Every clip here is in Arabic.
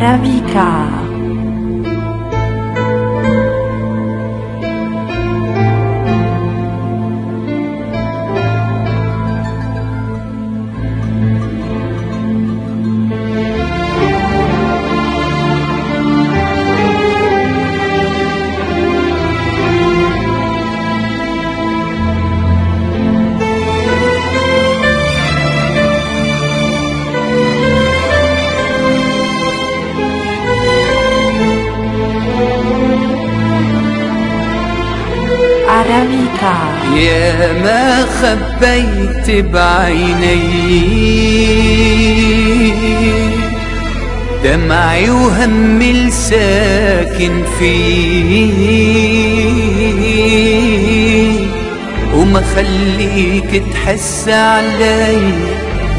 Maravíkách. يا ما خبيت بعيني. دمعي وهمي الساكن فيه. وما خليك تحس علي.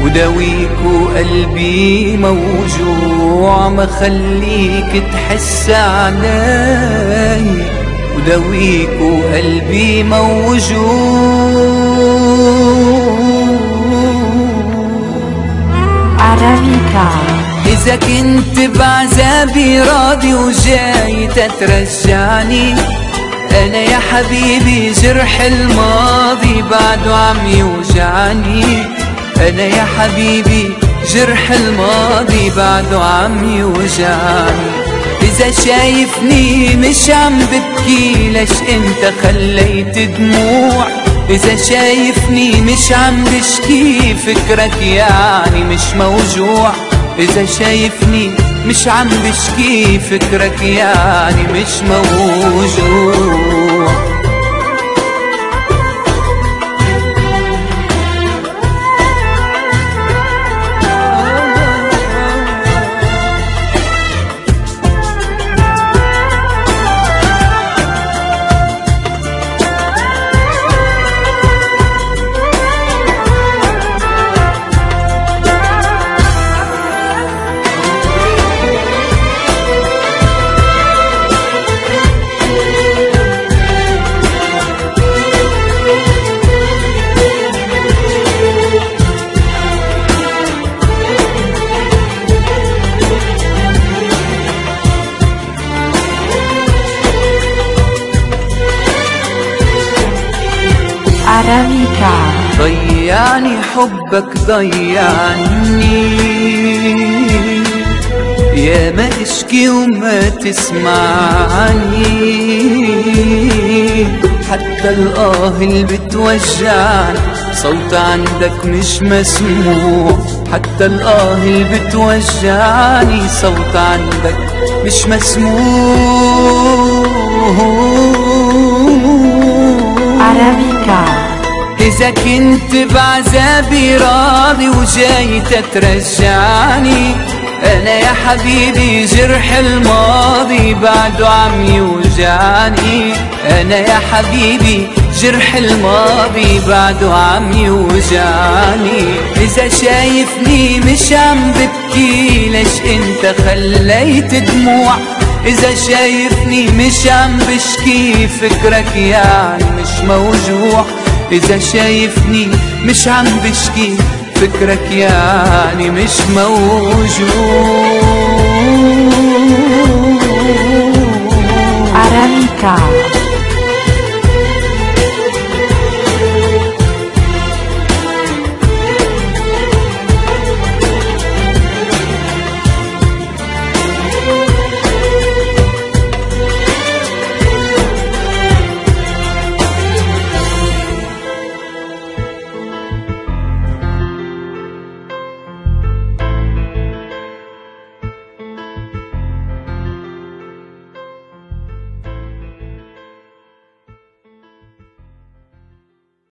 وداويك وقلبي موجوع. ما خليك تحس علي. وداويك وقلبي موجوع Arabica إذا كنت بعذابي راضي وجاي تترجعني أنا يا حبيبي جرح الماضي بعده عم يوجعني أنا يا حبيبي جرح الماضي بعده عم يوجعني شايفني مش عم ببكي ليش أنت خليت دموع إذا شايفني مش عم بشكي فكرك يعني مش موجوع. إذا شايفني مش عم بشكي فكرك يعني مش موجوع. ضيعني حبك ضيعني. يا ما اشكي وما تسمعني. حتى الآه اللي بتوجعني صوت عندك مش مسموع. حتى الآه اللي بتوجعني صوت عندك مش مسموع. كنت بعذابي راضي وجاي تترجعني أنا يا حبيبي جرح الماضي بعده عم يوجعني أنا يا حبيبي جرح الماضي بعده عم يوجعني إذا شايفني مش عم ببكي ليش أنت خليت دموع؟ إذا شايفني مش عم بشكي فكرك يعني مش موجوع. إذا شايفني مش عم بشكي فكرك يعني مش موجود. أراميكا